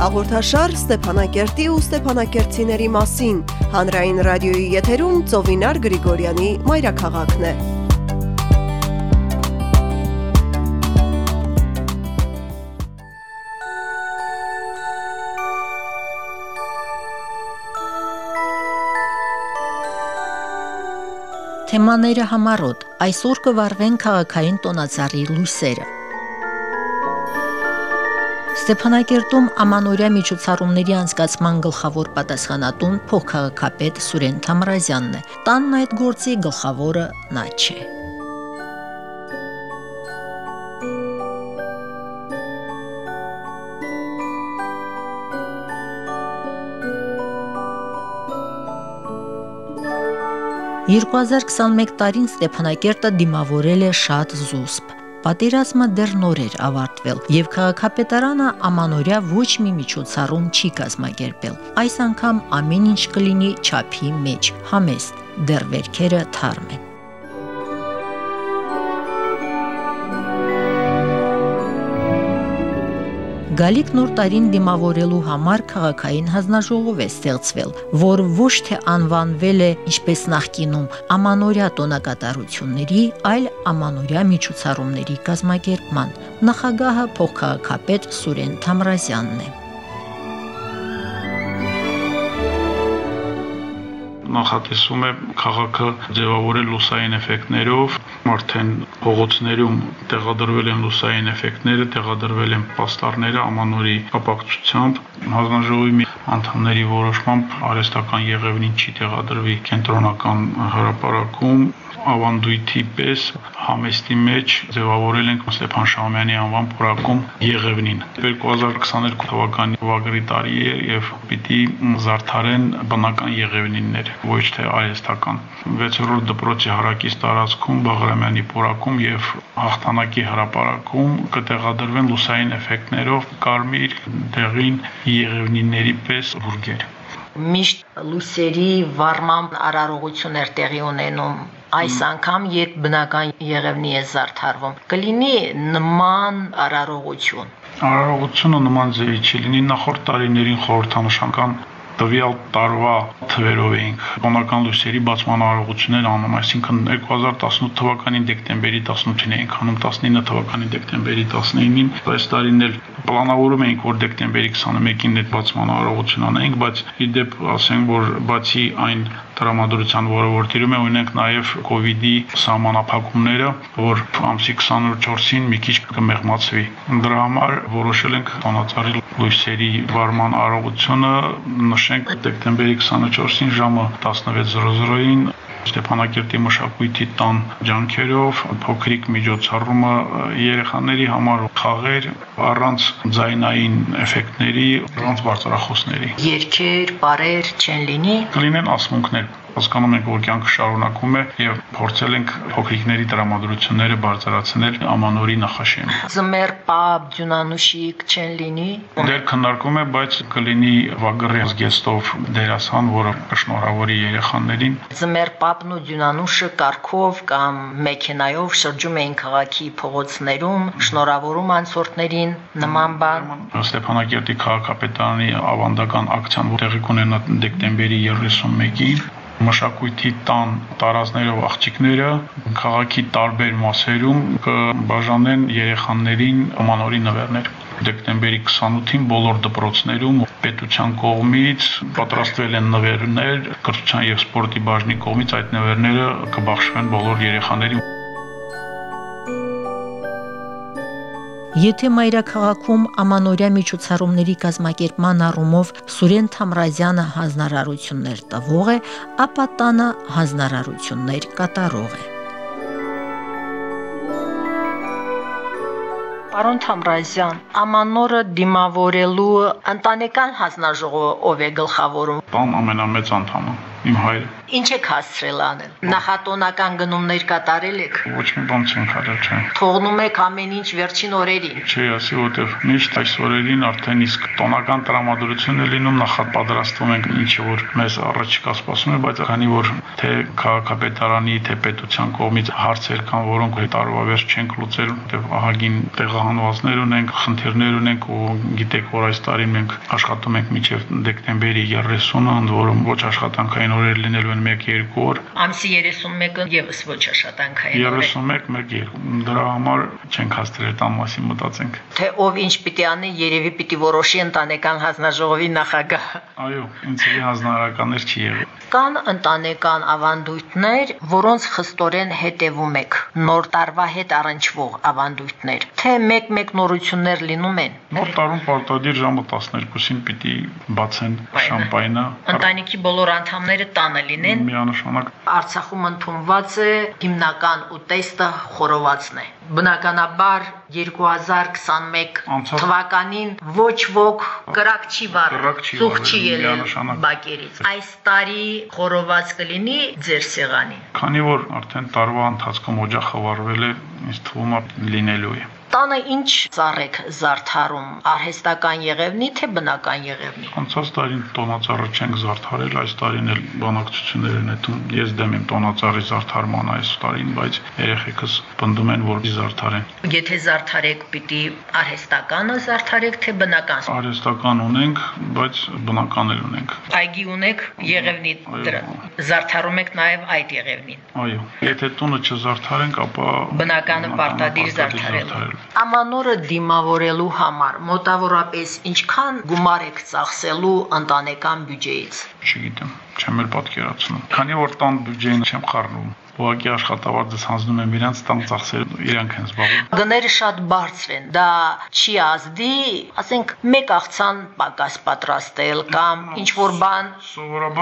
Հաղորդաշար Ստեփանակերտի ու Ստեփանակերտցիների մասին հանրային ռադիոյի եթերում Ծովինար Գրիգորյանի մայրաքաղաքն է։ Թեմաները համառոտ. Այսօր կվարվեն քաղաքային տոնածառի լույսերը։ Ստեփանակերտում ամանորյա միջոցառումների անցկացման գլխավոր պատասխանատուն փոխքաղաքապետ Սուրեն Թամրազյանն է։ Տանն այդ գործի գլխավորը նա չէ։ «2021 տարին Ստեփանակերտը դիմավորել է շատ զուսպ։ Պատերազմը դեռ նոր էր ավարտվել, եւ քաղաքապետարանը ամանորյա ոչ մի միջոցառում չի կազմակերպել։ Այս անգամ ամեն ինչ կլինի ճափի մեջ, համեստ, դեռ վերքերը թարմ են։ Գալիք նոր տարին դիմավորելու համար քաղաքային հանձնաժողով է ստեղծվել, որ ոչ թե անվանվել է ինչպես նախկինում ամանորյա տոնակատարությունների, այլ ամանորյա միջոցառումների կազմակերպման։ Նախագահը փոխքաղաքապետ Սուրեն Թամրազյանն է։ նախատեսում է քաղաքը ձևավորել լուսային էֆեկտներով, արդեն փողոցներում տեղադրվել են լուսային էֆեկտները, տեղադրվել են պաստառները ամանորի կապակցությամբ հանձնաժողովի մի անդամների որոշմամբ արհեստական եղևնին չի տեղադրվի կենտրոնական հրապարակում ավանդույթի պես համեստի մեջ ձևավորել ենք Ստեփան Շահումյանի անվան փորակում Եղևնին 2022 թվականի վագրի տարի է եւ պիտի զարդարեն բնական Եղևնիններ ոչ թե արհեստական 6-րդ դպրոցի հարակից տարածքում Բաղրամյանի փորակում եւ հաղթանակի հրապարակում կտեղադրվեն լուսային էֆեկտներով կարմիր դեղին Եղևնինների պես բուրգեր միշտ լուսերի վառման արարողություններ տեղի ունենում այս անգամ երբ բնական եղևնի է զարդարվում կլինի նման արարողություն արարողությունը նման ձևի չի լինի նախորդ տարիներին խորհրդանշական տվյալ տարվա թվերով էինք բանական լույսերի բացման արարողություններ անում, այսինքն 2018 թվականի դեկտեմբերի 18-ին էինք անում 19 թվականի դեկտեմբերի 19-ին, այս տարին էլ պլանավորում էինք, որ դեկտեմբերի 21-ին այդ բացման արարողություն անենք, բայց իդեպ ասենք, որ բացի այն տրամադրության, որը որ տիրում է, ունենք նաև իդի սահմանափակումները, որ ամսի 24-ին մի քիչ կմեղմացվի։ Դրա համար որոշել ենք տոնածառի լույսերի վարման արարողությունը նշենք դեկտեմբերի 24-ին ժամը 16:00-ին Ստեփանակերտի մշակույթի տան ջանքերով փոքրիկ միջոցառումը երեխաների համար խաղեր առանց ձայնային էֆեկտների, առանց բարձրախոսների։ Երկեր, բարեր չեն լինի։ Կլինեն ասմունքներ, հասկանում ենք, որ կյանքը շարունակում է եւ փորձել ենք փոքրիկների տրամադրությունները բարձրացնել ամանորի նախաշեմ։ Զմեր պապ դյունանուշիկ չեն լինի։ Դեր քննարկում է, բայց կլինի վագրի զգեստով դերասան, որը կշնորհավորի երեխաներին։ Զմեր պապն ու դյունանուշը կարկով կամ մեքենայով շրջում էին քաղաքի փողոցներում, շնորհավորում անցորդներին նման բան։ Ստեփանակերտի քաղաքապետարանի ավանդական ակցիան տեղի կունենա դեկտեմբերի 31-ին մշակույթի տան տարածներով աղջիկները քաղաքի տարբեր մասերում կբաժանեն երեխաներին ամանորի նվերներ դեկտեմբերի 28-ին բոլոր դպրոցներում պետության կողմից պատրաստվել են նվերներ, կրթության եւ սպորտի բաժնի կողմից այդ նվերները կբաշխվեն բոլոր երեխաներին Եթե մայրաքաղաքում ամանորյա միջոցառումների կազմակերպման առումով Սուրեն Թամրազյանը հանձնարարություններ տվող է, ապա տանը հանձնարարություններ կատարող է։ Պարոն Թամրազյան, ամանորը դիմավորելու ընտանեկան հանձնաժողովը ով է գլխավորում։ Բան ամենամեծ անդամը իմ հայրը։ Ինչ եք հասցրել անել։ Նախատոնական գնումներ կատարել եք։ Ոչ մի բան չենք արել, չէ։ Թողնում եք ամեն ինչ վերջին օրերին։ Չի ասի, որտեվ միշտ այս օրերին արդեն իսկ տոնական տրամադրություն է լինում, նախապատրաստվում ենք ինչ որ մեզ առաջիկա սպասում է, բայց քանի որ թե քաղաքապետարանի, թե պետության կողմից հարցեր կան, որոնք տարվա վերջ չենք լուծել, որտեվ ահագին տեղահանվածներ ունենք, խնդիրներ ունենք ու գիտեք, որ այս տարին մենք աշխատում ենք մինչև դեկտեմբերի 30-ը, ընդ որում ոչ աշխատանքային օրեր լինելու են 1-2 օր։ Ամսի 31-ը եւս ոչ աշխատանքային օր է։ 31 1 դրա համար չենք հաստրել այդ մասին մտածենք։ Թե ով ինչ պիտի անի, երևի պիտի որոշի ընտանեկան հանձնաժողովի նախագահ։ Այո, ինձ էլի հանձնարարականներ չի եղել։ Կան ընտանեկան ավանդույթներ, որոնց խստորեն հետևում եք։ Նոր տարվա հետ առնչվող ավանդույթներ, թե մեկ-մեկ նորություններ լինում են։ Նոր տարում պարտադիր ժամը 12-ին պիտի բացեն շամպայնը։ Ընտանիքի բոլոր անդամները տանը լինեն։ Միանշանակ Արցախում ընդունված է հիմնական ուտեստը խորովածն է։ Բնականաբար 2021 Անցած- թվականին ոչ ոք կրակ չի վառել, ծուխ չի ելել բակերից։ Այս տարի խորոված կլինի ձեր սեղանին։ քանի որ արդեն տարվա ընթացքում օջախը վառվել է, ինձ թվում է լինելու է։ Տանը ինչ ծառեք զարդարում, արհեստական եղևնի թե բնական եղևնի։ Անցած տարին տոնածառը չենք զարդարել, այս տարին էլ բանակցություններ են ետում։ Ես դեմ եմ տոնածառի զարդարման այս տարին, բայց երեխեքս պնդում են, որ զարդարեն։ Եթե զարդարեք, պիտի արհեստականը զարդարեք թե բնական։ Արհեստական ունենք, բայց բնական էլ ունենք։ Այգի ունեք եղևնի դրա։ Զարդարում եք նաև այդ եղևնին։ Այո, եթե տունը չզարդարենք, ապա Բնականը պարտադիր զարդարել։ Ամանորը դիմավորելու համար մոտավորապես ինչքան գումար եք ծախսելու ընտանեկան բյուջեից։ Չգիտեմ, չեմ էլ պատկերացնում։ Քանի որ տան բյուջեին չեմ խառնում, ուղղակի աշխատավարձս հանձնում եմ իրանց տան ծախսերը, իրանք են զբաղվում։ Գները շատ բարձր են։ Դա չի ազդի, ասենք, մեկ աղցան պակաս պատրաստել կամ ինչ որ բան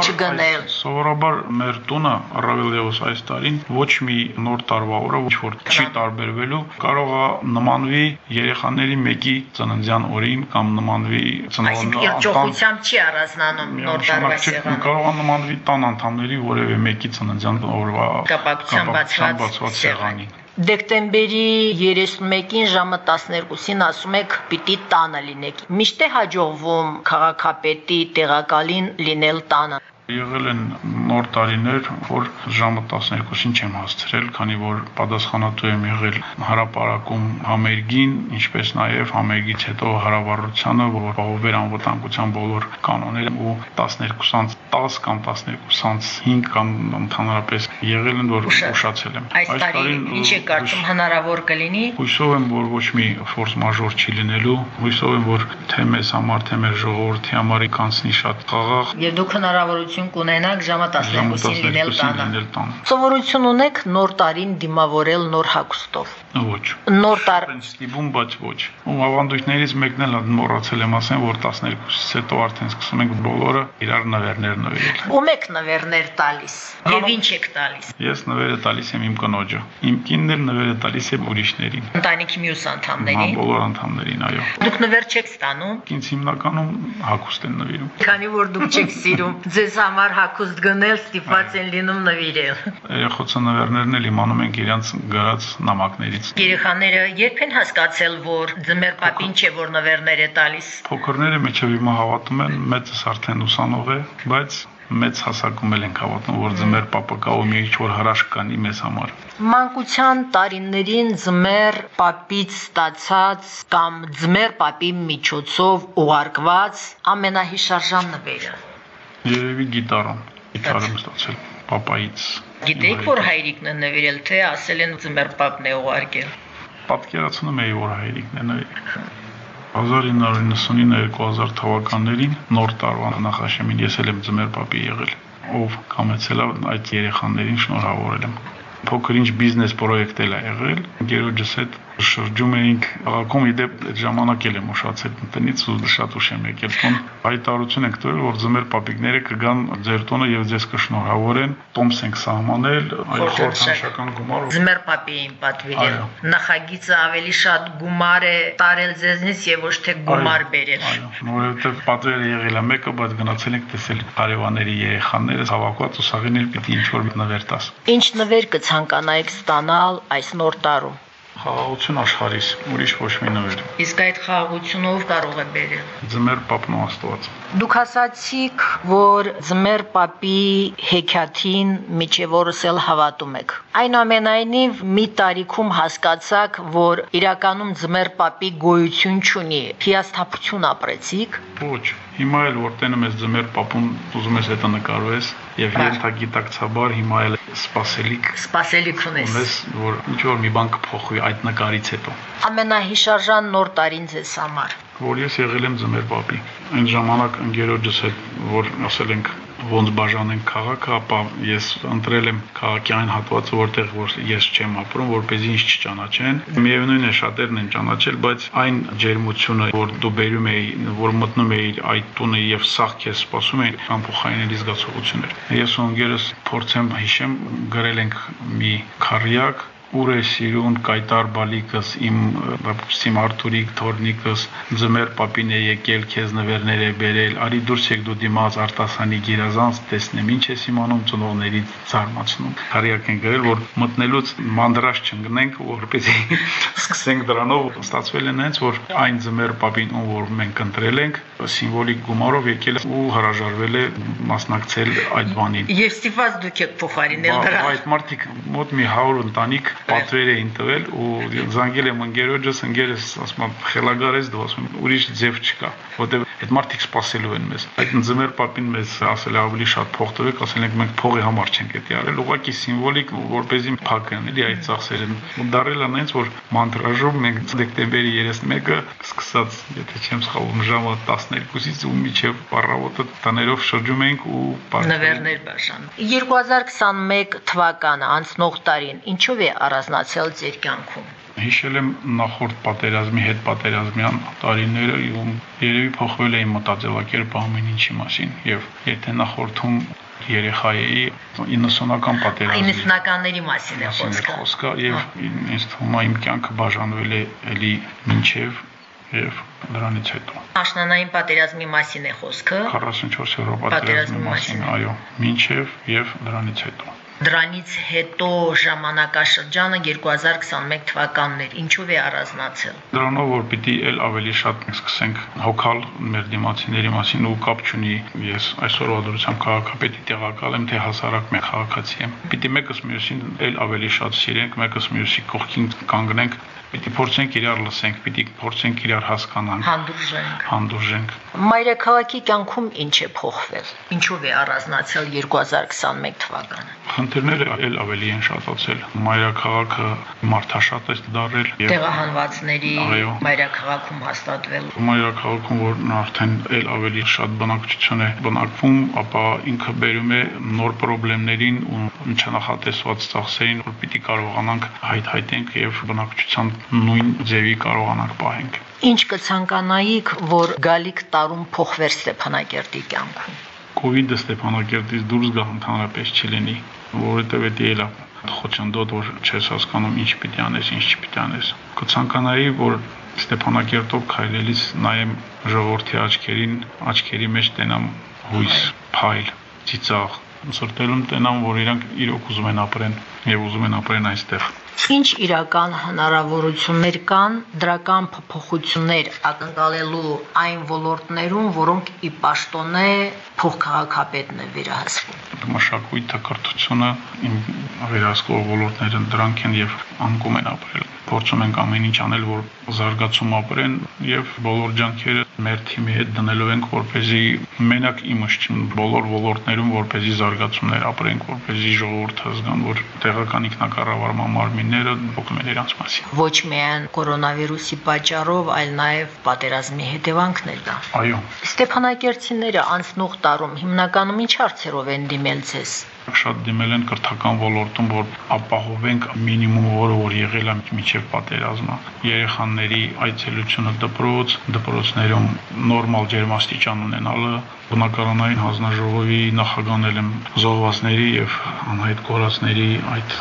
չգնել։ Սովորաբար մեր տունը առավել եւս այս տարին ոչ մի նոր տարվա օրը ոչ որ չի տարբերվելու, կարող է նմանվի երեխաների մեկի ծննդյան օրին կամ նմանվի Այսինքն ծնողական իրջողությամբ չի առանձնանում նոր տարվա սեղանը։ կարող է նմանվի տան անդամների որևէ մեկի ծննդյան օրվա Կապակցությամբ բացված սեղանի։ Դեկտեմբերի 31-ին ժամը 12-ին ասում եք պիտի տանը լինեք։ Միշտ է հաջողվում քաղաքապետի տեղակալին լինել տանը։ Եղել են նոր տարիներ, որ ժամը 12-ին չեմ հասցրել, քանի որ պատասխանատու եմ եղել հարապարակում համերգին, ինչպես նաև համերգից հետո հարավառությանը, որ պահովեր անվտանգության բոլոր կանոնները ու 12-ից 10 կամ 12-ից 5 կամ ընդհանրապես եղել են, որ Ուշա- ուշացել եմ։ Այս տարի ինչ է կարծում հնարավոր կլինի։ Հույսով եմ, որ ոչ մի ֆորս մաժոր չի լինելու։ Հույսով եմ, որ թե մեզ համար, թե մեր ժողովրդի համար կանցնի շատ խաղաղ Եվ դուք հնարավորություն կունենաք ժամը 12-ին լինել 12-ին տանը։ Սովորություն ունեք նոր տարին դիմավորել նոր հագուստով։ Ոչ։ Նոր տար ստիպում, բայց ոչ։ Ու ավանդույթներից մեկն էլ մոռացել եմ ասեմ, որ 12-ից հետո արդեն սկսում ենք բոլորը իրար նվերներ նվիրել։ ում եք նվերներ տալիս։ Եվ ինչ եք տալիս։ Ես նվերը տալիս եմ իմ կնոջը։ Իմ կինն էլ նվերը տալիս է ուրիշներին։ Ընտանիքի մյուս Հա, անդամներին։ բոլոր անդամներին, այո։ Դուք նվեր չեք ստանում։ Ինձ հիմնականում հագուստ են նվիրում։ Քանի որ դուք չեք սիրում ձեզ համար հագուստ գնել, ստիպված են լինում նվիրել։ Երեխոցը նվերներն էլ իմանում ենք իրանց գրած նամակներից։ Երեխաները երբ են հասկացել, որ ձմեր պապին չէ որ նվերներ է տալիս։ Փոքրները մեջև հիմա հավատում են, մեծս արդեն ուսանող է, բայց մեծ հասակում էլ ենք հավատում, որ ձմեր պապը կա ու մի ինչ-որ հրաշք կանի մեզ համար։ Մանկության տարիներին ձմեր պապից ստացած կամ ձմեր պապի միջոցով ուղարկված ամենահիշարժան նվերը։ Երևի գիտարան։ Գիտարը ստացել պապայից։ Գիտեիք, որ հայրիկն է նվիրել, թե ասել են ձմեր պապն է ուղարկել։ Պատկերացնում էի, որ հայրիկն է նվիրել։ 1999-2000 թվականներին նոր տարվա նախաշեմին ես էլ եմ ձմեր պապի եղել, ով կամեցել է այդ երեխաներին շնորհավորել եմ։ Փոքր ինչ բիզնես պրոյեկտ էլ է եղել, ընկերոջս հետ շրջում էինք քաղաքում իդեպ այդ ժամանակ էլ եմ ուշացել տնից ու շատ ուշ եմ եկել տուն հայտարարություն ենք տվել որ ձմեր պապիկները կգան ձեր տունը եւ ձեզ կշնորհավորեն տոմս ենք սահմանել այլ խորհրդանշական գումար ձմեր պապիին պատվիրել նախագիծը ավելի շատ գումար է տարել ձեզնից եւ ոչ թե գումար բերել այո որովհետեւ պատվերը եղել է մեկը բայց գնացել ենք տեսել հարևանների երեխաները հավաքված ու սաղին էլ պիտի ինչ որ նվեր տաս ինչ նվեր կցանկանայիք ստանալ այս նոր տարում Խաղաղություն աշխարհիս, ուրիշ ոչ մի նվեր։ Իսկ այդ խաղաղությունով կարող է բերել։ Ձմեր պապն ու Աստված։ Դուք ասացիք, որ ձմեր պապի հեքիաթին միջևորս էլ հավատում եք։ Այնուամենայնիվ մի տարիքում հասկացաք, որ իրականում ձմեր պապի գոյություն չունի։ Հիասթափություն ապրեցիք։ Ոչ, Հիմա էլ որ տենում ես ձմեր պապուն, ուզում ես հետը նկարվես եւ ենթագիտակցաբար հիմա էլ սпасելիք սпасելիք ունես ունես որ ինչ որ մի բան կփոխվի այդ նկարից հետո ամենահիշարժան նոր տարին ձեզ համար որ ես եղել եմ ձմեր պապի այն ժամանակ ընկերոջս հետ որ ասել ենք ոնց բաժանենք քաղաքը, ապա ես ընտրել եմ քաղաքի այն հատվածը, որտեղ որ ես չեմ ապրում, որ เป զի ինձ չճանաչեն։ Միևնույն է շատերն են ճանաչել, բայց այն ջերմությունը, որ դու բերում էի, որ մտնում էի այդ տունը եւ սաղ քեզ սպասում էին, անփոխայինելի զգացողություն էր։ Ես ու ընկերս փորձեմ հիշեմ, գրել ենք մի քարյակ ուր է սիրուն կայտար բալիկս իմ սիմ Արթուրիկ թորնիկս ձմեր պապին է եկել քեզ նվերներ է բերել արի դուրս եք դու դիմաց արտասանի գիրազանց տեսնեմ ինչ ես իմանում ծնողներից զարմացնում հարիակ են գրել որ մտնելուց մանդրաշ չընկնենք որպեսզի սկսենք դրանով ստացվել է նենց որ այն ձմեր պապին ում որ մենք ընտրել ենք սիմվոլիկ գումարով եկել ու հրաժարվել է մասնակցել այդ բանին եւ ստիպված դուք եք փոխարինել դրան այդ մարդիկ մոտ մի 100 ընտանիք պատվեր էին տվել ու զանգել եմ ընկերոջս, ընկերս ասում է խելագարես դու ասում ուրիշ ձև չկա, որտեղ այդ մարդիկ սпасելու են մեզ։ Այդ ձմեր պապին մեզ ասել է ավելի շատ փող տվեք, ասել ենք մենք փողի համար չենք դա արել, ուղղակի սիմվոլիկ, որ เป զի փակեն էլի այդ ծախսերն։ Ու դարել են այնց որ մանտրաժով մենք դեկտեմբերի 31-ը սկսած, եթե չեմ սխալվում, ժամը 12-ից ու միջև առավոտը տաներով շրջում ենք ու նվերներ բաշան։ 2021 թվականը անցնող տարին ինչով է առանձնացել ձեր կյանքում։ Հիշել եմ նախորդ պատերազմի հետ պատերազմյան տարիները, ում երևի փոխվել է իմ մտածելակերպը ամեն ինչի մասին եւ եթե նախորդում երեխա էի 90-ական պատերազմի 90-ականների մասին է խոսքը եւ ինձ թվում է իմ կյանքը բաժանվել է էլի մինչեւ եւ նրանից հետո Աշնանային պատերազմի մասին է խոսքը 44-րդ պատերազմի մասին այո մինչեւ եւ նրանից հետո Դրանից հետո ժամանակաշրջանը 2021 թվականն էր։ Ինչով է առանձնացել։ Դրանով որ պիտի ել ավելի շատ սկսենք հոգալ մեր դիմացիների մասին ու կապ չունի ես այսօրվա դրությամբ քաղաքապետի տեղակալ եմ թե հասարակ մեկ քաղաքացի եմ։ Պիտի մեկս մյուսին ել ավելի շատ սիրենք, մեկս մյուսի կողքին կանգնենք Պիտի փորձենք իրար լսենք, պիտի փորձենք իրար հասկանանք, հանդուրժենք։ Հանդուրժենք։ Մայրաքաղաքի կյանքում ինչ է փոխվել։ Ինչով է առանձնացել 2021 թվականը։ Խնդիրները ել ավելի են շատացել։ Մայրաքաղաքը մարդաշատ է դարել եւ տեղահանվածների մայրաքաղաքում հաստատվել։ Մայրաքաղաքում որ արդեն ել ավելի շատ բնակչություն է բնակվում, ապա ինքը բերում է նոր խնդիրներին ու չնախատեսված ծախսերին, որ պիտի կարողանանք հայտ-հայտենք եւ բնակչության նույն ձևի կարողանանք պահենք։ Ինչ կցանկանայիք, որ գալիք տարում փոխվեր Ստեփանակերտի կյանքում։ Կոവിഡ്ը Ստեփանակերտից դուրս գա ընդհանրապես չլինի, որովհետև դա էլա խոչընդոտ որ չես հասկանում ինչ պիտի անես, ինչ չպիտի անես։ Կցանկանայի, որ Ստեփանակերտով քայլելիս նայեմ ժողովրդի աչքերին, աչքերի մեջ տենամ հույս, փայլ, ծիծաղ, սրտելում տենամ, որ իրանք իրոք ուզում են ապրեն եւ ուզում են ապրեն այստեղ։ Ինչ իրական հնարավորություններ կան դրական փոփոխություններ ակնկալելու այն ոլորտներում, որոնք ի պաշտոնե փոխքաղաքապետն է վերահսկում։ Մշակույթը, կրթությունը, վերահսկող ոլորտները դրանք են եւ անկում են ապրել փորձում ենք ամեն ինչ անել, որ զարգացում ապրեն եւ բոլոր ջանքերը մեր թիմի հետ դնելու ենք, որպեսզի մենակ իմը չին բոլոր ոլորտներում, որպեսզի զարգացումներ ապրենք, որպեսզի ժողովուրդը զգան, որ տեղական ինքնակառավարման մարմինները փոխում են իրանց մասին։ Ոչ միայն կորոնավիրուսի պատճառով, այլ նաև պատերազմի հետևանքներ դա։ Այո։ Ստեփանակերտցիները անցնող տարում հիմնականում ինչ հարցերով են դիմել ցես շատ դիմել են կրթական ոլորտում, որ ապահովենք մինիմումը, որը որ եղել է միջև պատերազմը։ Երեխաների այցելությունը դպրոց, դպրոցներում նորմալ ջերմաստիճան ունենալը, բնակարանային հանձնաժողովի նախագահն եմ զոհվածների եւ անհայտ կորածների այդ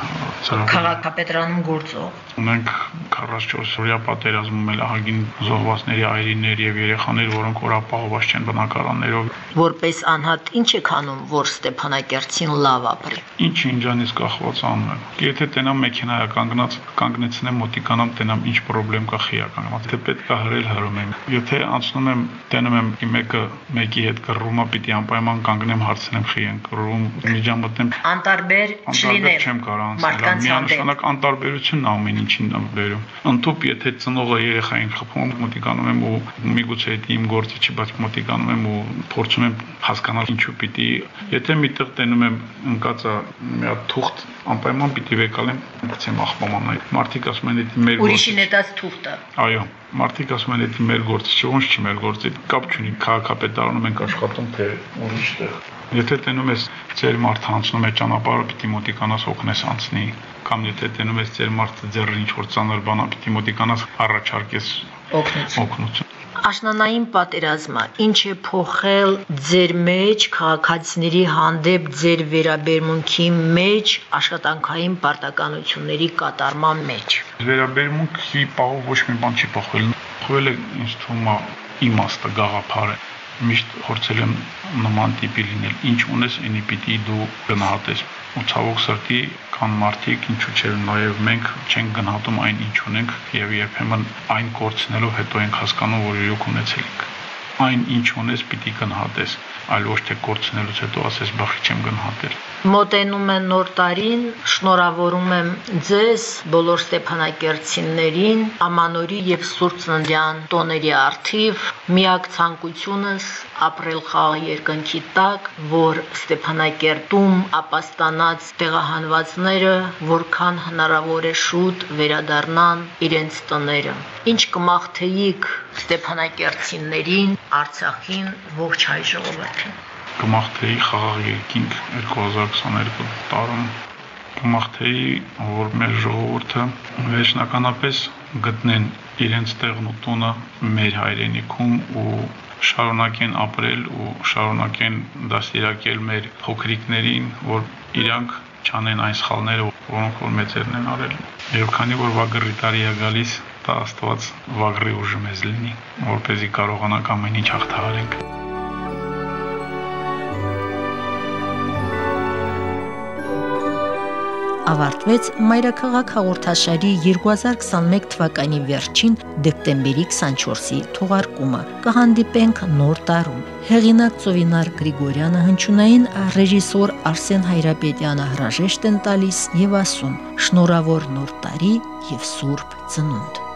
քաղաքապետարանում գործող ունենք 44 օրյա պատերազմում էլ ահագին զոհվածների այրիներ եւ երեխաներ, որոնք որ ապահովված չեն բնակարաններով։ Որպես անհատ ինչ եք անում, որ Ստեփանակերտին լավ ապրի։ Ինչ ինջանից կախված անում եմ։ Եթե տենամ մեքենա կանգնած, կանգնեցնեմ մոտիկանամ, տենամ ինչ խնդրեմ կա խիա կանգնած։ Եթե պետք է հրել հրում եմ։ Եթե անցնում եմ, տենում եմ մեկը մեկի հետ կռվում, պիտի անպայման կանգնեմ հարցնեմ խի են կռվում, միջամտեմ։ Անտարբեր չլինեմ։ Չեմ կարող անցնել։ Միանշանակ անտարբերությունն ամեն ինչին բերում։ Ընտուփ եթե ծնողը երեխային խփում, մոտիկանում եմ ու միգուցե դա իմ գործը չի, բայց մոտիկանում եմ ու փորձում եմ հասկանալ ինչու պիտի։ Եթե միտեղ տենում եմ ընկածա մի հատ թուղթ, անպայման պիտի վեկալեմ, գցեմ աղբամանային։ Մարդիկ ասում են դա մեր Ուրիշի նետած թուղթը։ Այո, մարդիկ ասում են դա մեր գործը չէ, ոնց չի մեր գործը, կապ չունի քաղաքապետարանում ենք աշխատում թե ուրիշ տեղ։ Եթե տենում ես ծեր մարդը անցնում է ճանապարհը, պիտի մոտիկանաս օգնես անցնի, կամ եթե տենում ես ծեր մարդը ձեռը ինչ որ ծանր բանա, պիտի մոտիկանաս առաջարկես օգնություն։ Օգնություն Աշնանային պատերազմը ինչ է փոխել ձեր մեջ քաղաքացիների հանդեպ ձեր վերաբերմունքի մեջ աշխատանքային պարտականությունների կատարման մեջ։ Վերաբերմունքի պահով ոչ մի բան չի փոխվել։ Փոխվել է ինձ թվում է իմաստը, գաղափարը միշտ փորձել եմ նման տիպի լինել ինչ ունես ինի պիտի դու գնահատես ու ցավոք սրտի կան մարդիկ ինչու՞ չէ նաև մենք չենք գնահատում այն ինչ ունենք եւ երբեմն այն կորցնելով հետո ենք հասկանում որ իրոք ունեցել ենք այն ինչ ունես պիտի գնահատես այլ ոչ թե կորցնելուց հետո ասես բախի չեմ գնահատել։ Մոտենում է նոր տարին, շնորհավորում եմ ձեզ, բոլոր Ստեփանակերտցիներին, Ամանորի եւ Սուրբ Ծննդյան տոների արթիվ միակ ցանկությունս ապրել խաղ երկնքի տակ, որ Ստեփանակերտում ապաստանած տեղահանվածները որքան հնարավոր է շուտ վերադառնան իրենց տները։ Ինչ կմաղթեիք Ստեփանակերտցիներին, Արցախին, ողջ հայ ժողովրդին կմաղթեի խաղաղ երկինք 2022 տարում կմաղթեի որ մեր ժողովուրդը վերջնականապես գտնեն իրենց տեղն ու տունը մեր հայրենիքում ու շարունակեն ապրել ու շարունակեն դաստիարակել մեր փոքրիկներին, որ իրանք չանեն այն սխալները, որոնք որ մեծերն են արել։ Եվ քանի որ վագրի տարի է գալիս, դա Աստված վագրի ուժը մեզ լինի, որպեսզի կարողանանք ամեն ինչ հաղթահարենք։ ավարտվեց Մայրաքաղաք հաղորդաշարի 2021 թվականի վերջին դեկտեմբերի 24-ի թողարկումը։ Կհանդիպենք նոր տարում։ Հեղինակ Ծովինար Գրիգորյանը հնչյունային ռեժիսոր Արսեն Հայրապետյանը հրաժեշտ են տալիս եւ ասում. Շնորհավոր նոր տարի եւ Սուրբ Ծնունդ։